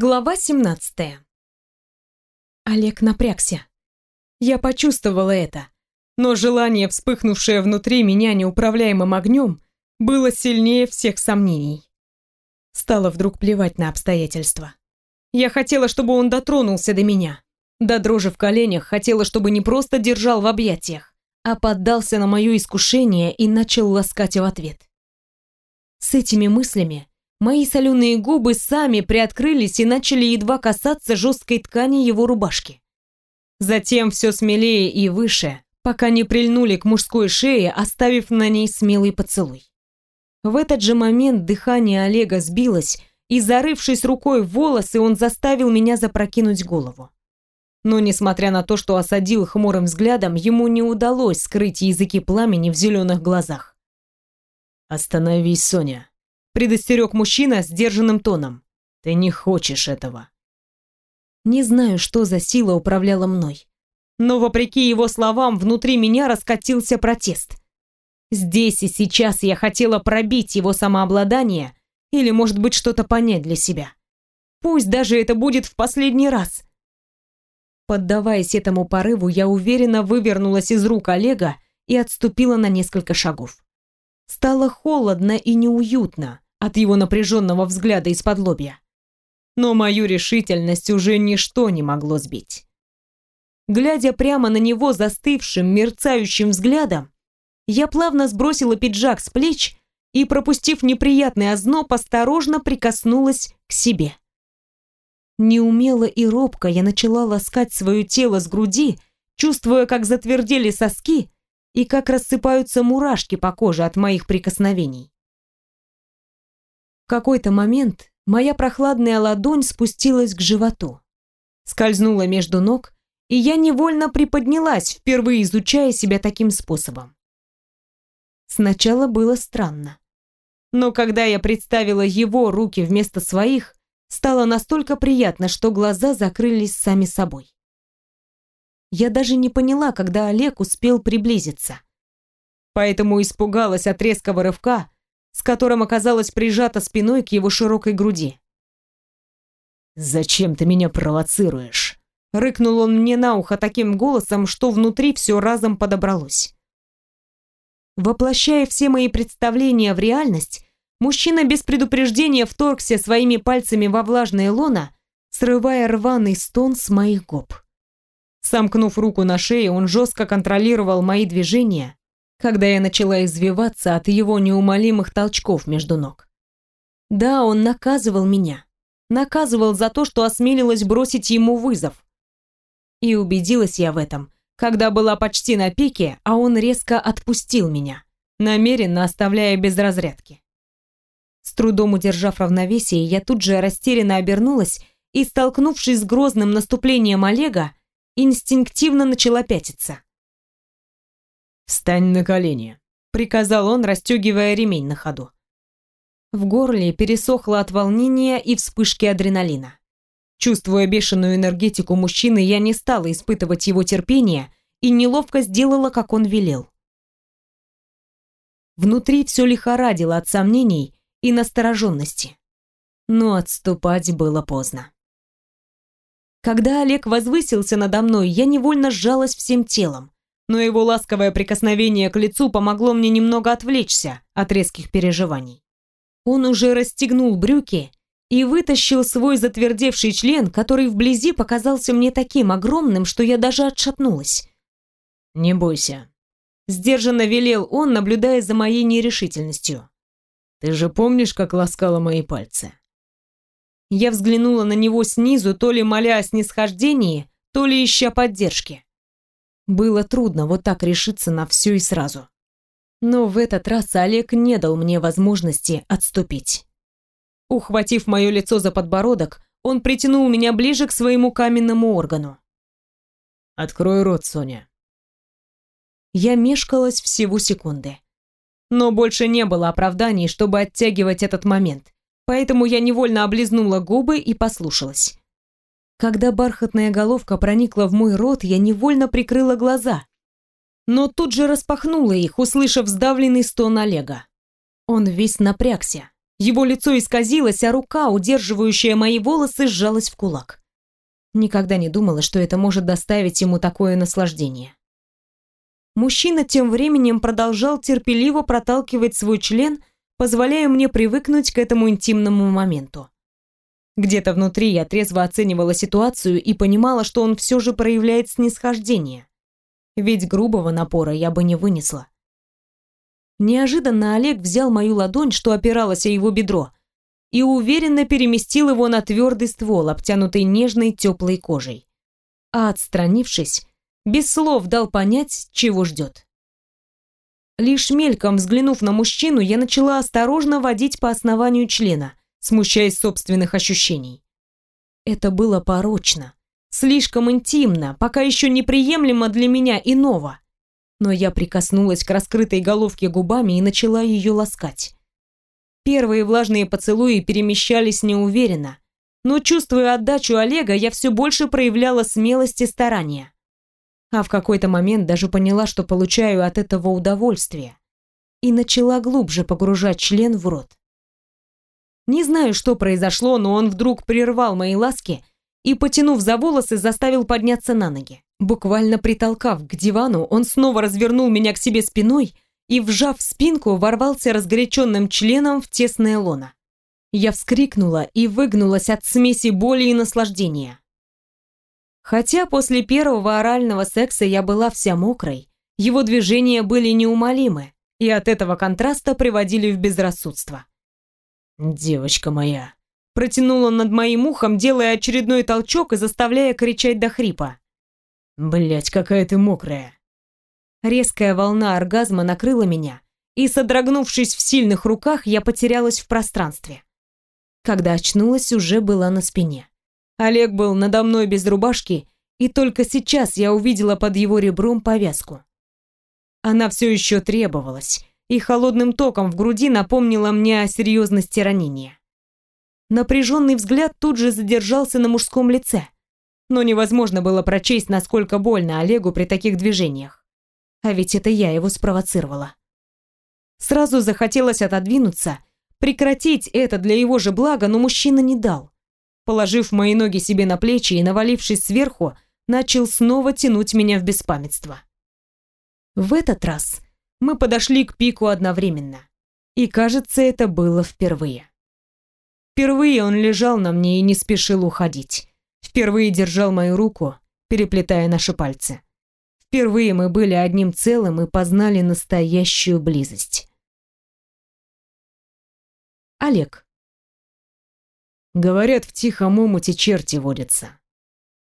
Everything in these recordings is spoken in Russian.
Глава 17. Олег напрягся. Я почувствовала это, но желание, вспыхнувшее внутри меня неуправляемым огнем, было сильнее всех сомнений. Стало вдруг плевать на обстоятельства. Я хотела, чтобы он дотронулся до меня. До дрожи в коленях хотела, чтобы не просто держал в объятиях, а поддался на мое искушение и начал ласкать в ответ. С этими мыслями Мои соленые губы сами приоткрылись и начали едва касаться жесткой ткани его рубашки. Затем все смелее и выше, пока не прильнули к мужской шее, оставив на ней смелый поцелуй. В этот же момент дыхание Олега сбилось, и, зарывшись рукой в волосы, он заставил меня запрокинуть голову. Но, несмотря на то, что осадил хмурым взглядом, ему не удалось скрыть языки пламени в зеленых глазах. «Остановись, Соня», предостерег мужчина сдержанным тоном. Ты не хочешь этого. Не знаю, что за сила управляла мной. Но вопреки его словам, внутри меня раскатился протест. Здесь и сейчас я хотела пробить его самообладание или, может быть, что-то понять для себя. Пусть даже это будет в последний раз. Поддаваясь этому порыву, я уверенно вывернулась из рук Олега и отступила на несколько шагов. Стало холодно и неуютно, от его напряженного взгляда из-под лобья. Но мою решительность уже ничто не могло сбить. Глядя прямо на него застывшим, мерцающим взглядом, я плавно сбросила пиджак с плеч и, пропустив неприятный озноб, осторожно прикоснулась к себе. Неумело и робко я начала ласкать свое тело с груди, чувствуя, как затвердели соски и как рассыпаются мурашки по коже от моих прикосновений. Какой-то момент моя прохладная ладонь спустилась к животу, скользнула между ног, и я невольно приподнялась, впервые изучая себя таким способом. Сначала было странно. Но когда я представила его руки вместо своих, стало настолько приятно, что глаза закрылись сами собой. Я даже не поняла, когда Олег успел приблизиться. Поэтому испугалась от резкого рывка, с которым оказалась прижата спиной к его широкой груди. «Зачем ты меня провоцируешь?» Рыкнул он мне на ухо таким голосом, что внутри все разом подобралось. Воплощая все мои представления в реальность, мужчина без предупреждения вторгся своими пальцами во влажное лоно, срывая рваный стон с моих губ. Сомкнув руку на шее, он жестко контролировал мои движения, когда я начала извиваться от его неумолимых толчков между ног. Да, он наказывал меня. Наказывал за то, что осмелилась бросить ему вызов. И убедилась я в этом, когда была почти на пике, а он резко отпустил меня, намеренно оставляя без разрядки. С трудом удержав равновесие, я тут же растерянно обернулась и, столкнувшись с грозным наступлением Олега, инстинктивно начала пятиться. «Встань на колени», — приказал он, расстегивая ремень на ходу. В горле пересохло от волнения и вспышки адреналина. Чувствуя бешеную энергетику мужчины, я не стала испытывать его терпение и неловко сделала, как он велел. Внутри все лихорадило от сомнений и настороженности. Но отступать было поздно. Когда Олег возвысился надо мной, я невольно сжалась всем телом, но его ласковое прикосновение к лицу помогло мне немного отвлечься от резких переживаний. Он уже расстегнул брюки и вытащил свой затвердевший член, который вблизи показался мне таким огромным, что я даже отшатнулась. «Не бойся», — сдержанно велел он, наблюдая за моей нерешительностью. «Ты же помнишь, как ласкала мои пальцы?» Я взглянула на него снизу, то ли моля о снисхождении, то ли ища поддержки. Было трудно вот так решиться на все и сразу. Но в этот раз Олег не дал мне возможности отступить. Ухватив мое лицо за подбородок, он притянул меня ближе к своему каменному органу. «Открой рот, Соня». Я мешкалась всего секунды. Но больше не было оправданий, чтобы оттягивать этот момент, поэтому я невольно облизнула губы и послушалась. Когда бархатная головка проникла в мой рот, я невольно прикрыла глаза. Но тут же распахнула их, услышав сдавленный стон Олега. Он весь напрягся, Его лицо исказилось, а рука, удерживающая мои волосы, сжалась в кулак. Никогда не думала, что это может доставить ему такое наслаждение. Мужчина тем временем продолжал терпеливо проталкивать свой член, позволяя мне привыкнуть к этому интимному моменту. Где-то внутри я трезво оценивала ситуацию и понимала, что он все же проявляет снисхождение. Ведь грубого напора я бы не вынесла. Неожиданно Олег взял мою ладонь, что опиралась о его бедро, и уверенно переместил его на твердый ствол, обтянутый нежной теплой кожей. А отстранившись, без слов дал понять, чего ждет. Лишь мельком взглянув на мужчину, я начала осторожно водить по основанию члена, смущаясь собственных ощущений. Это было порочно, слишком интимно, пока еще неприемлемо для меня иного. Но я прикоснулась к раскрытой головке губами и начала ее ласкать. Первые влажные поцелуи перемещались неуверенно, но чувствуя отдачу Олега, я все больше проявляла смелость и старания. А в какой-то момент даже поняла, что получаю от этого удовольствие. И начала глубже погружать член в рот. Не знаю, что произошло, но он вдруг прервал мои ласки и, потянув за волосы, заставил подняться на ноги. Буквально притолкав к дивану, он снова развернул меня к себе спиной и, вжав спинку, ворвался разгоряченным членом в тесное лоно. Я вскрикнула и выгнулась от смеси боли и наслаждения. Хотя после первого орального секса я была вся мокрой, его движения были неумолимы и от этого контраста приводили в безрассудство. «Девочка моя!» Протянул он над моим ухом, делая очередной толчок и заставляя кричать до хрипа. Блять, какая ты мокрая!» Резкая волна оргазма накрыла меня, и, содрогнувшись в сильных руках, я потерялась в пространстве. Когда очнулась, уже была на спине. Олег был надо мной без рубашки, и только сейчас я увидела под его ребром повязку. Она все еще требовалась, и холодным током в груди напомнила мне о серьезности ранения. Напряженный взгляд тут же задержался на мужском лице, но невозможно было прочесть, насколько больно Олегу при таких движениях. А ведь это я его спровоцировала. Сразу захотелось отодвинуться, прекратить это для его же блага, но мужчина не дал. Положив мои ноги себе на плечи и навалившись сверху, начал снова тянуть меня в беспамятство. В этот раз мы подошли к пику одновременно. И кажется, это было впервые. Впервые он лежал на мне и не спешил уходить. Впервые держал мою руку, переплетая наши пальцы. Впервые мы были одним целым и познали настоящую близость. Олег. Говорят, в тихом омуте черти водятся.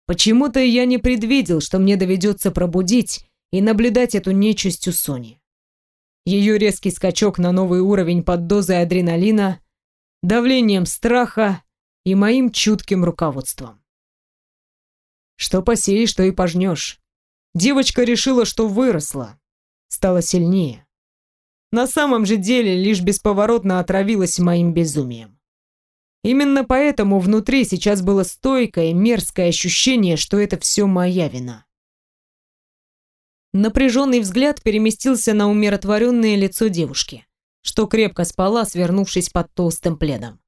Почему-то я не предвидел, что мне доведется пробудить и наблюдать эту нечисть у Сони. Ее резкий скачок на новый уровень под дозой адреналина, давлением страха и моим чутким руководством. Что посеешь, то и пожнешь. Девочка решила, что выросла, стала сильнее. На самом же деле лишь бесповоротно отравилась моим безумием. Именно поэтому внутри сейчас было стойкое, мерзкое ощущение, что это все моя вина. Напряженный взгляд переместился на умиротворенное лицо девушки, что крепко спала, свернувшись под толстым пледом.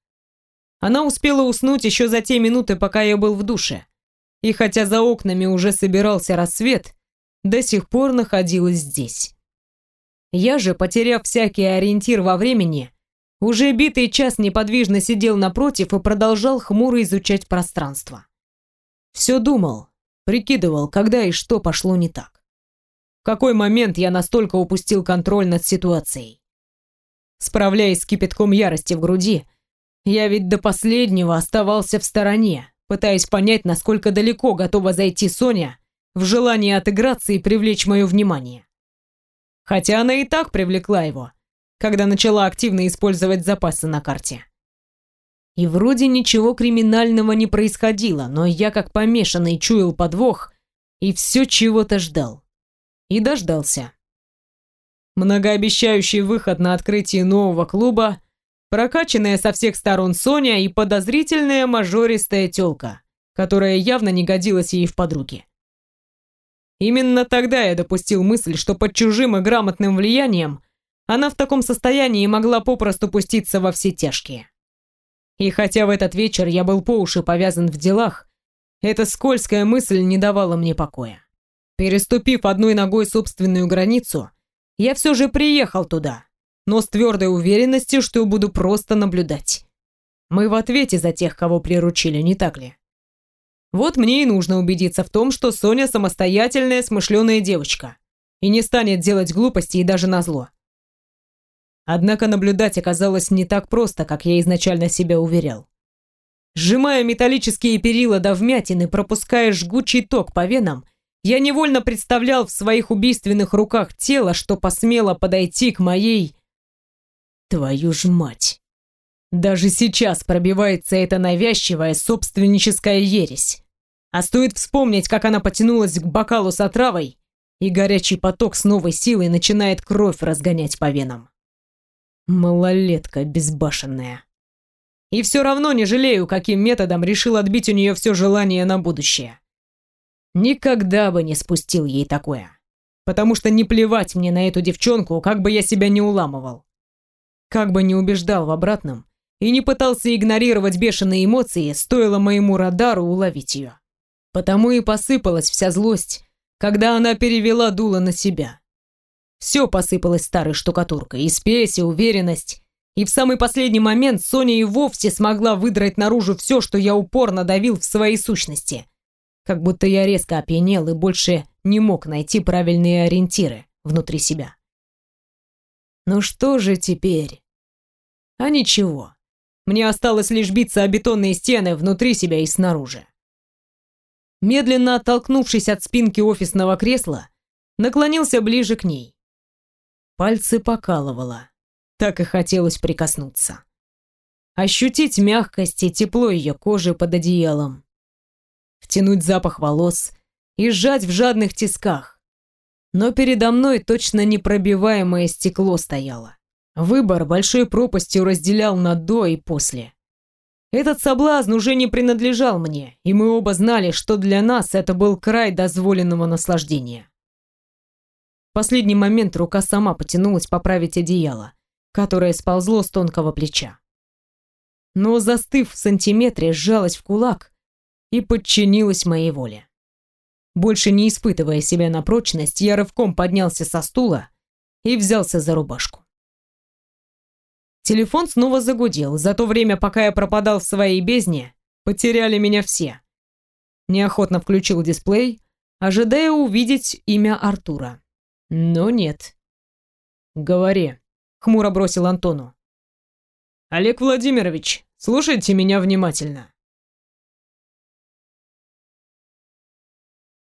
Она успела уснуть еще за те минуты, пока я был в душе. И хотя за окнами уже собирался рассвет, до сих пор находилась здесь. Я же, потеряв всякий ориентир во времени, уже битый час неподвижно сидел напротив и продолжал хмуро изучать пространство. Все думал, прикидывал, когда и что пошло не так. Какой момент я настолько упустил контроль над ситуацией. Справляясь с кипятком ярости в груди, я ведь до последнего оставался в стороне, пытаясь понять, насколько далеко готова зайти Соня в желании отыграться и привлечь мое внимание. Хотя она и так привлекла его, когда начала активно использовать запасы на карте. И вроде ничего криминального не происходило, но я как помешанный чуял подвох и все чего-то ждал. И дождался. Многообещающий выход на открытие нового клуба, прокачанная со всех сторон Соня и подозрительная мажористая тёлка, которая явно не годилась ей в подруги. Именно тогда я допустил мысль, что под чужим и грамотным влиянием она в таком состоянии могла попросту пуститься во все тяжкие. И хотя в этот вечер я был по уши повязан в делах, эта скользкая мысль не давала мне покоя. Переступив одной ногой собственную границу, я все же приехал туда, но с твердой уверенностью, что буду просто наблюдать. Мы в ответе за тех, кого приручили, не так ли? Вот мне и нужно убедиться в том, что Соня самостоятельная, смышленая девочка и не станет делать глупости и даже назло. Однако наблюдать оказалось не так просто, как я изначально себя уверял. Сжимая металлические перила до вмятины, пропуская жгучий ток по венам, я невольно представлял в своих убийственных руках тело, что посмело подойти к моей... Твою ж мать! Даже сейчас пробивается эта навязчивая собственническая ересь. А стоит вспомнить, как она потянулась к бокалу с отравой, и горячий поток с новой силой начинает кровь разгонять по венам. Малолетка безбашенная. И все равно не жалею, каким методом решил отбить у нее все желание на будущее. Никогда бы не спустил ей такое. Потому что не плевать мне на эту девчонку, как бы я себя не уламывал. Как бы не убеждал в обратном и не пытался игнорировать бешеные эмоции, стоило моему радару уловить ее. Потому и посыпалась вся злость, когда она перевела дуло на себя. Все посыпалось старой штукатуркой, и спесь, и уверенность. И в самый последний момент Соня и вовсе смогла выдрать наружу все, что я упорно давил в своей сущности. Как будто я резко опьянел и больше не мог найти правильные ориентиры внутри себя. Ну что же теперь? А ничего. Мне осталось лишь биться о бетонные стены внутри себя и снаружи. Медленно оттолкнувшись от спинки офисного кресла, наклонился ближе к ней. Пальцы покалывало. Так и хотелось прикоснуться. Ощутить мягкость и тепло ее кожи под одеялом. Втянуть запах волос и сжать в жадных тисках. Но передо мной точно непробиваемое стекло стояло. Выбор большой пропастью разделял на до и после. Этот соблазн уже не принадлежал мне, и мы оба знали, что для нас это был край дозволенного наслаждения последний момент рука сама потянулась поправить одеяло, которое сползло с тонкого плеча. Но, застыв в сантиметре, сжалась в кулак и подчинилась моей воле. Больше не испытывая себя на прочность, я рывком поднялся со стула и взялся за рубашку. Телефон снова загудел. За то время, пока я пропадал в своей бездне, потеряли меня все. Неохотно включил дисплей, ожидая увидеть имя Артура. Но нет. «Говори», — хмуро бросил Антону. «Олег Владимирович, слушайте меня внимательно».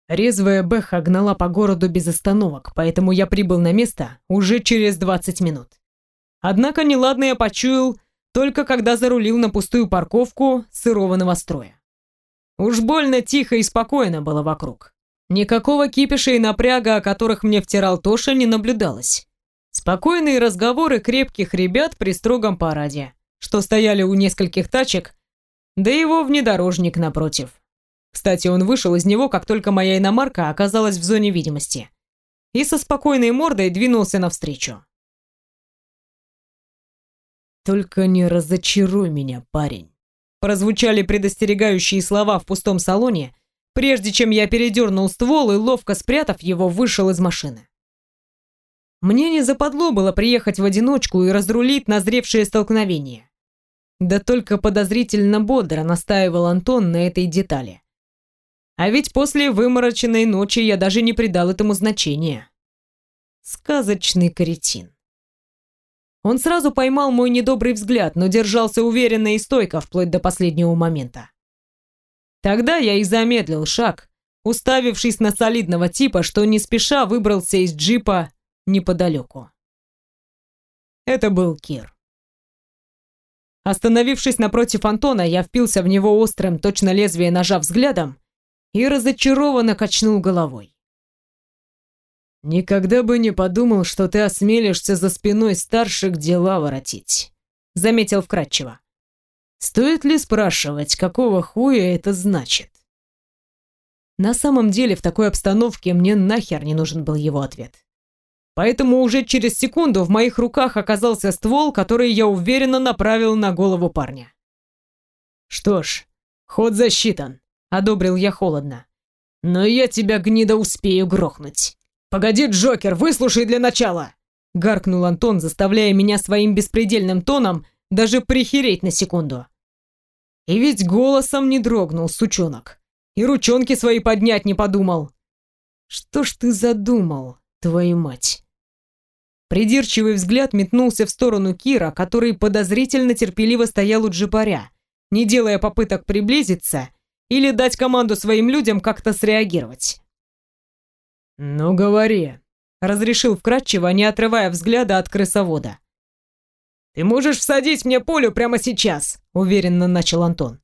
Резвая Бэха гнала по городу без остановок, поэтому я прибыл на место уже через 20 минут. Однако неладное почуял только когда зарулил на пустую парковку сырого новостроя. Уж больно тихо и спокойно было вокруг. Никакого кипиша и напряга, о которых мне втирал Тоша, не наблюдалось. Спокойные разговоры крепких ребят при строгом параде, что стояли у нескольких тачек, да его внедорожник напротив. Кстати, он вышел из него, как только моя иномарка оказалась в зоне видимости. И со спокойной мордой двинулся навстречу. «Только не разочаруй меня, парень», прозвучали предостерегающие слова в пустом салоне, прежде чем я передернул ствол и, ловко спрятав его, вышел из машины. Мне не западло было приехать в одиночку и разрулить назревшее столкновение. Да только подозрительно бодро настаивал Антон на этой детали. А ведь после вымороченной ночи я даже не придал этому значения. Сказочный каретин. Он сразу поймал мой недобрый взгляд, но держался уверенно и стойко вплоть до последнего момента. Тогда я и замедлил шаг, уставившись на солидного типа, что не спеша выбрался из джипа неподалеку. Это был Кир. Остановившись напротив Антона, я впился в него острым, точно лезвие ножа взглядом и разочарованно качнул головой. «Никогда бы не подумал, что ты осмелишься за спиной старших дела воротить», — заметил вкратчиво. Стоит ли спрашивать, какого хуя это значит? На самом деле, в такой обстановке мне нахер не нужен был его ответ. Поэтому уже через секунду в моих руках оказался ствол, который я уверенно направил на голову парня. «Что ж, ход засчитан», — одобрил я холодно. «Но я тебя, гнида, успею грохнуть. Погоди, Джокер, выслушай для начала!» Гаркнул Антон, заставляя меня своим беспредельным тоном даже прихереть на секунду. И ведь голосом не дрогнул, сучонок. И ручонки свои поднять не подумал. Что ж ты задумал, твою мать? Придирчивый взгляд метнулся в сторону Кира, который подозрительно терпеливо стоял у джипаря, не делая попыток приблизиться или дать команду своим людям как-то среагировать. «Ну, говори», — разрешил вкратчиво, не отрывая взгляда от крысовода. «Ты можешь всадить мне пулю прямо сейчас», — уверенно начал Антон.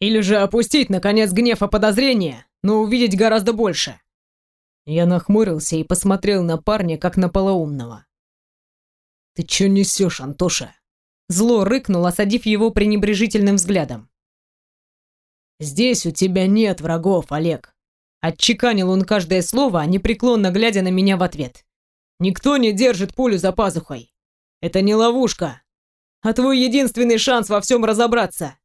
«Или же опустить, наконец, гнев и подозрение, но увидеть гораздо больше». Я нахмурился и посмотрел на парня, как на полоумного. «Ты чё несешь, Антоша?» Зло рыкнул, осадив его пренебрежительным взглядом. «Здесь у тебя нет врагов, Олег!» Отчеканил он каждое слово, непреклонно глядя на меня в ответ. «Никто не держит пулю за пазухой. Это не ловушка, а твой единственный шанс во всем разобраться».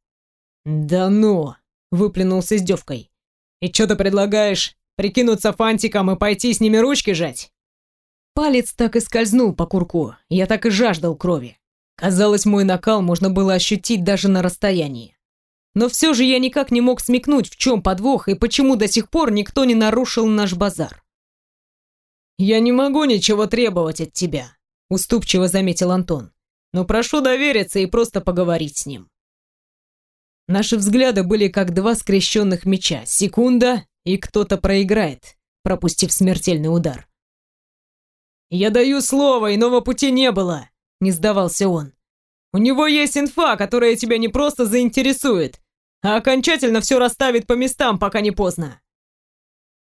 «Да ну!» — выплюнул с издевкой. «И что ты предлагаешь? Прикинуться фантиком и пойти с ними ручки жать?» Палец так и скользнул по курку, я так и жаждал крови. Казалось, мой накал можно было ощутить даже на расстоянии. Но все же я никак не мог смекнуть, в чем подвох и почему до сих пор никто не нарушил наш базар. «Я не могу ничего требовать от тебя», — уступчиво заметил Антон. «Но прошу довериться и просто поговорить с ним». Наши взгляды были как два скрещенных меча. Секунда, и кто-то проиграет, пропустив смертельный удар. «Я даю слово, иного пути не было», — не сдавался он. «У него есть инфа, которая тебя не просто заинтересует, а окончательно все расставит по местам, пока не поздно».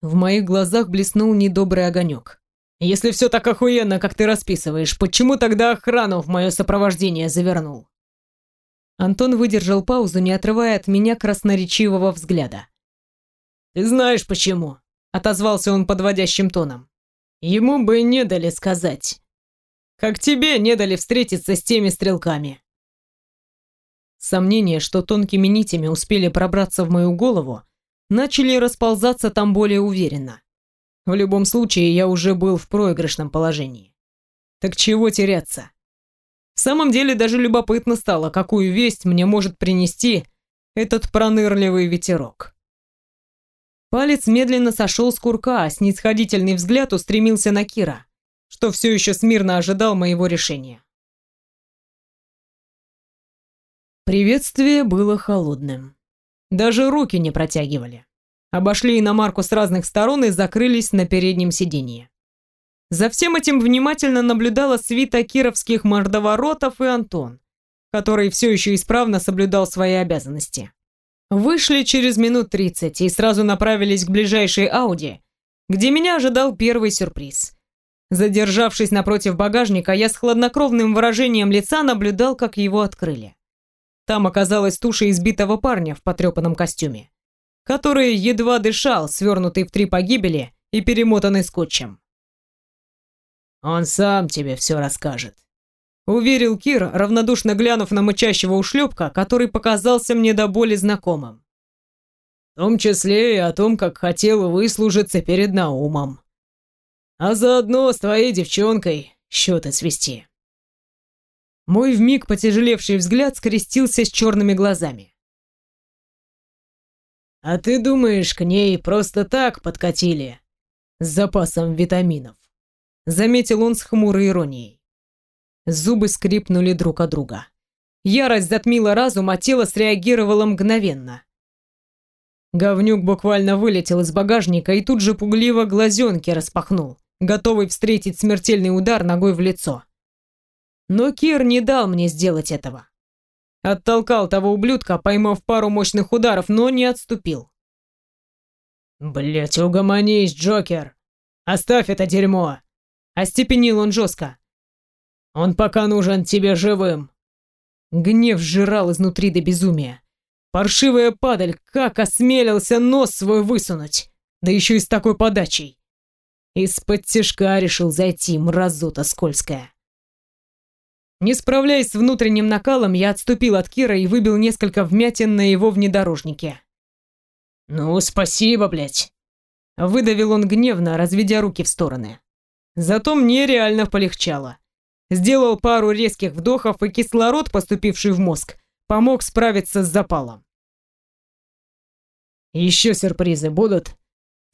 В моих глазах блеснул недобрый огонек. «Если все так охуенно, как ты расписываешь, почему тогда охрану в мое сопровождение завернул?» Антон выдержал паузу, не отрывая от меня красноречивого взгляда. «Ты знаешь почему?» — отозвался он подводящим тоном. Ему бы не дали сказать. Как тебе не дали встретиться с теми стрелками. Сомнения, что тонкими нитями успели пробраться в мою голову, начали расползаться там более уверенно. В любом случае, я уже был в проигрышном положении. Так чего теряться? В самом деле, даже любопытно стало, какую весть мне может принести этот пронырливый ветерок. Палец медленно сошел с курка, а снисходительный взгляд устремился на Кира, что все еще смирно ожидал моего решения. Приветствие было холодным. Даже руки не протягивали. Обошли иномарку с разных сторон и закрылись на переднем сиденье. За всем этим внимательно наблюдала свита кировских мордоворотов и Антон, который все еще исправно соблюдал свои обязанности. Вышли через минут тридцать и сразу направились к ближайшей Ауди, где меня ожидал первый сюрприз. Задержавшись напротив багажника, я с хладнокровным выражением лица наблюдал, как его открыли. Там оказалась туша избитого парня в потрепанном костюме, который едва дышал, свернутый в три погибели и перемотанный скотчем. «Он сам тебе все расскажет», Уверил Кир, равнодушно глянув на мычащего ушлепка, который показался мне до боли знакомым. В том числе и о том, как хотел выслужиться перед Наумом. А заодно с твоей девчонкой счеты свести. Мой вмиг потяжелевший взгляд скрестился с черными глазами. «А ты думаешь, к ней просто так подкатили? С запасом витаминов?» Заметил он с хмурой иронией. Зубы скрипнули друг о друга. Ярость затмила разум, а тело среагировало мгновенно. Говнюк буквально вылетел из багажника и тут же пугливо глазенки распахнул, готовый встретить смертельный удар ногой в лицо. Но Кир не дал мне сделать этого. Оттолкал того ублюдка, поймав пару мощных ударов, но не отступил. «Блядь, угомонись, Джокер! Оставь это дерьмо!» Остепенил он жестко. Он пока нужен тебе живым!» Гнев сжирал изнутри до безумия. Паршивая падаль, как осмелился нос свой высунуть, да еще и с такой подачей. Из-под тяжка решил зайти, мразота скользкая. Не справляясь с внутренним накалом, я отступил от Кира и выбил несколько вмятин на его внедорожнике. «Ну, спасибо, блядь!» Выдавил он гневно, разведя руки в стороны. Зато мне реально полегчало. Сделал пару резких вдохов, и кислород, поступивший в мозг, помог справиться с запалом. «Еще сюрпризы будут?» —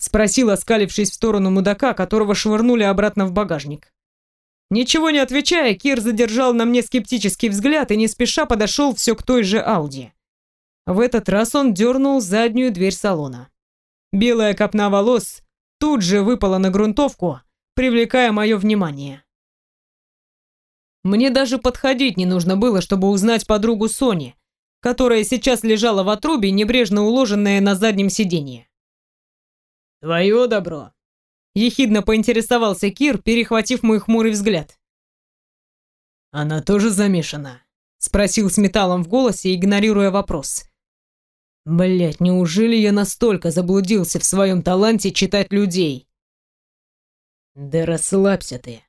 спросил, оскалившись в сторону мудака, которого швырнули обратно в багажник. Ничего не отвечая, Кир задержал на мне скептический взгляд и не спеша подошел все к той же Ауди. В этот раз он дернул заднюю дверь салона. Белая копна волос тут же выпала на грунтовку, привлекая мое внимание. Мне даже подходить не нужно было, чтобы узнать подругу Сони, которая сейчас лежала в отрубе, небрежно уложенная на заднем сиденье. «Твое добро», Ехидно поинтересовался Кир, перехватив мой хмурый взгляд. «Она тоже замешана?» Спросил с металлом в голосе, игнорируя вопрос. Блять, неужели я настолько заблудился в своем таланте читать людей? Да расслабься ты.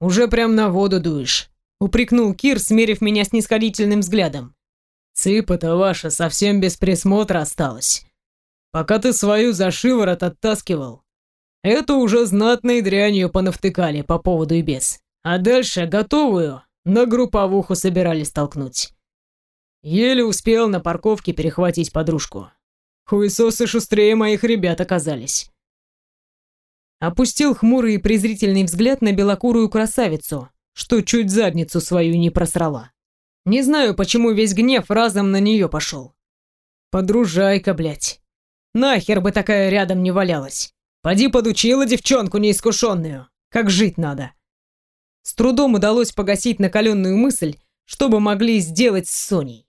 Уже прям на воду дуешь, упрекнул Кир, смерив меня снисходительным взглядом. Цыпа-то ваша совсем без присмотра осталась. Пока ты свою за шиворот оттаскивал, Эту уже знатной дрянью понавтыкали по поводу и без. А дальше готовую на групповуху собирались толкнуть. Еле успел на парковке перехватить подружку. Хуесосы шустрее моих ребят оказались. Опустил хмурый и презрительный взгляд на белокурую красавицу, что чуть задницу свою не просрала. Не знаю, почему весь гнев разом на нее пошел. Подружайка, блядь. Нахер бы такая рядом не валялась. Поди подучила девчонку неискушенную, как жить надо. С трудом удалось погасить накаленную мысль, чтобы могли сделать с Соней.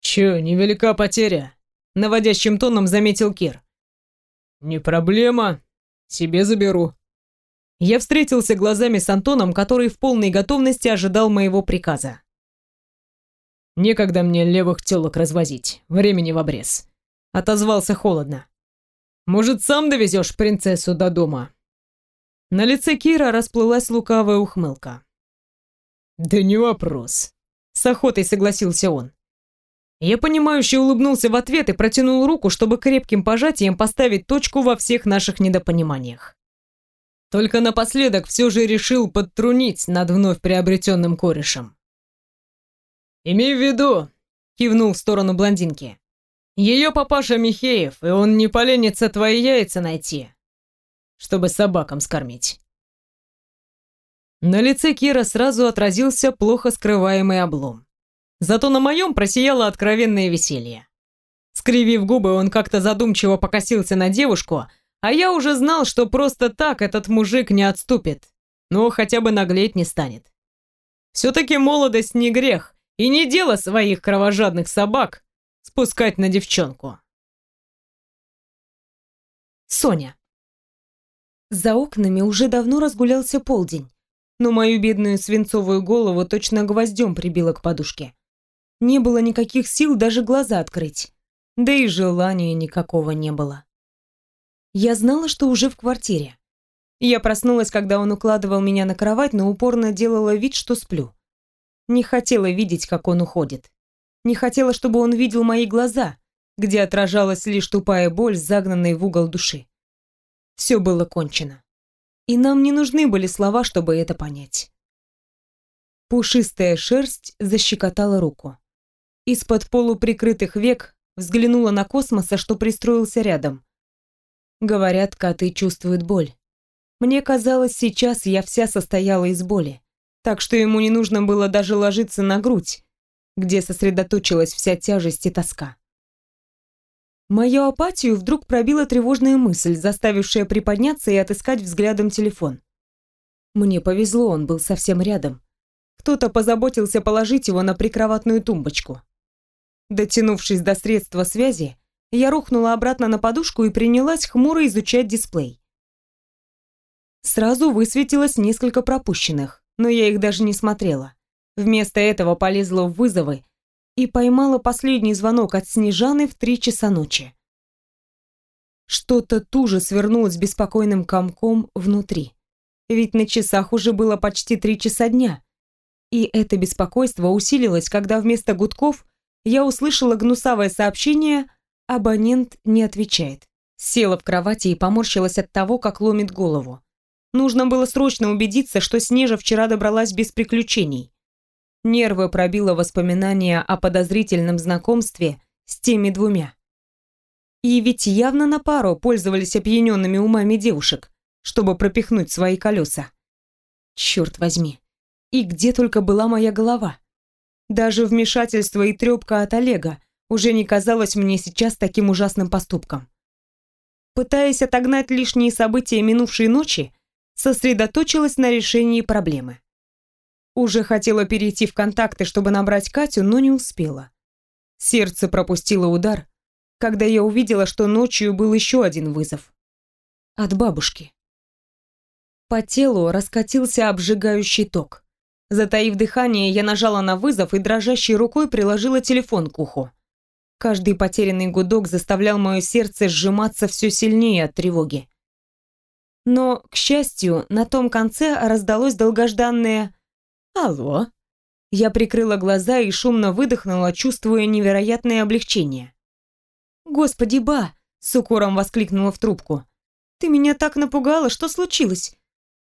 «Чё, невелика потеря?» — наводящим тоном заметил Кир. «Не проблема. Себе заберу». Я встретился глазами с Антоном, который в полной готовности ожидал моего приказа. «Некогда мне левых тёлок развозить, времени в обрез», — отозвался холодно. Может, сам довезешь принцессу до дома?» На лице Кира расплылась лукавая ухмылка. «Да не вопрос», — с охотой согласился он. Я понимающе улыбнулся в ответ и протянул руку, чтобы крепким пожатием поставить точку во всех наших недопониманиях. Только напоследок все же решил подтрунить над вновь приобретенным корешем. «Имей в виду», — кивнул в сторону блондинки, ее папаша Михеев, и он не поленится твои яйца найти, чтобы собакам скормить. На лице Кира сразу отразился плохо скрываемый облом. Зато на моем просияло откровенное веселье. Скривив губы, он как-то задумчиво покосился на девушку, а я уже знал, что просто так этот мужик не отступит, но хотя бы наглеть не станет. Все-таки молодость не грех, и не дело своих кровожадных собак спускать на девчонку. Соня. За окнами уже давно разгулялся полдень, но мою бедную свинцовую голову точно гвоздем прибило к подушке. Не было никаких сил даже глаза открыть, да и желания никакого не было. Я знала, что уже в квартире. Я проснулась, когда он укладывал меня на кровать, но упорно делала вид, что сплю. Не хотела видеть, как он уходит. Не хотела, чтобы он видел мои глаза, где отражалась лишь тупая боль, загнанная в угол души. Все было кончено. И нам не нужны были слова, чтобы это понять. Пушистая шерсть защекотала руку. Из-под полуприкрытых век взглянула на космоса, что пристроился рядом. Говорят, коты чувствуют боль. Мне казалось, сейчас я вся состояла из боли, так что ему не нужно было даже ложиться на грудь, где сосредоточилась вся тяжесть и тоска. Мою апатию вдруг пробила тревожная мысль, заставившая приподняться и отыскать взглядом телефон. Мне повезло, он был совсем рядом. Кто-то позаботился положить его на прикроватную тумбочку. Дотянувшись до средства связи, я рухнула обратно на подушку и принялась хмуро изучать дисплей. Сразу высветилось несколько пропущенных, но я их даже не смотрела. Вместо этого полезла в вызовы и поймала последний звонок от Снежаны в три часа ночи. Что-то туже свернулось беспокойным комком внутри. Ведь на часах уже было почти три часа дня. И это беспокойство усилилось, когда вместо гудков я услышала гнусавое сообщение «Абонент не отвечает». Села в кровати и поморщилась от того, как ломит голову. Нужно было срочно убедиться, что Снежа вчера добралась без приключений. Нервы пробило воспоминания о подозрительном знакомстве с теми двумя. И ведь явно на пару пользовались опьяненными умами девушек, чтобы пропихнуть свои колеса. Черт возьми, и где только была моя голова. Даже вмешательство и трепка от Олега уже не казалось мне сейчас таким ужасным поступком. Пытаясь отогнать лишние события минувшей ночи, сосредоточилась на решении проблемы. Уже хотела перейти в контакты, чтобы набрать Катю, но не успела. Сердце пропустило удар, когда я увидела, что ночью был еще один вызов. От бабушки. По телу раскатился обжигающий ток. Затаив дыхание, я нажала на вызов и дрожащей рукой приложила телефон к уху. Каждый потерянный гудок заставлял мое сердце сжиматься все сильнее от тревоги. Но, к счастью, на том конце раздалось долгожданное «Алло». Я прикрыла глаза и шумно выдохнула, чувствуя невероятное облегчение. «Господи, ба!» — с укором воскликнула в трубку. «Ты меня так напугала, что случилось?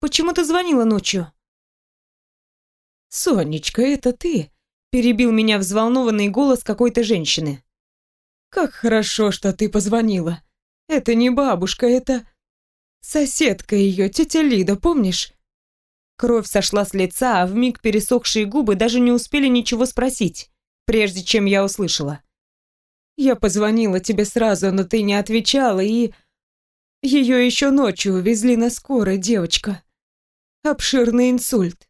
Почему ты звонила ночью?» «Сонечка, это ты?» — перебил меня взволнованный голос какой-то женщины. «Как хорошо, что ты позвонила. Это не бабушка, это соседка ее, тетя Лида, помнишь? Кровь сошла с лица, а вмиг пересохшие губы даже не успели ничего спросить, прежде чем я услышала. «Я позвонила тебе сразу, но ты не отвечала, и...» Ее еще ночью увезли на скорой, девочка. Обширный инсульт.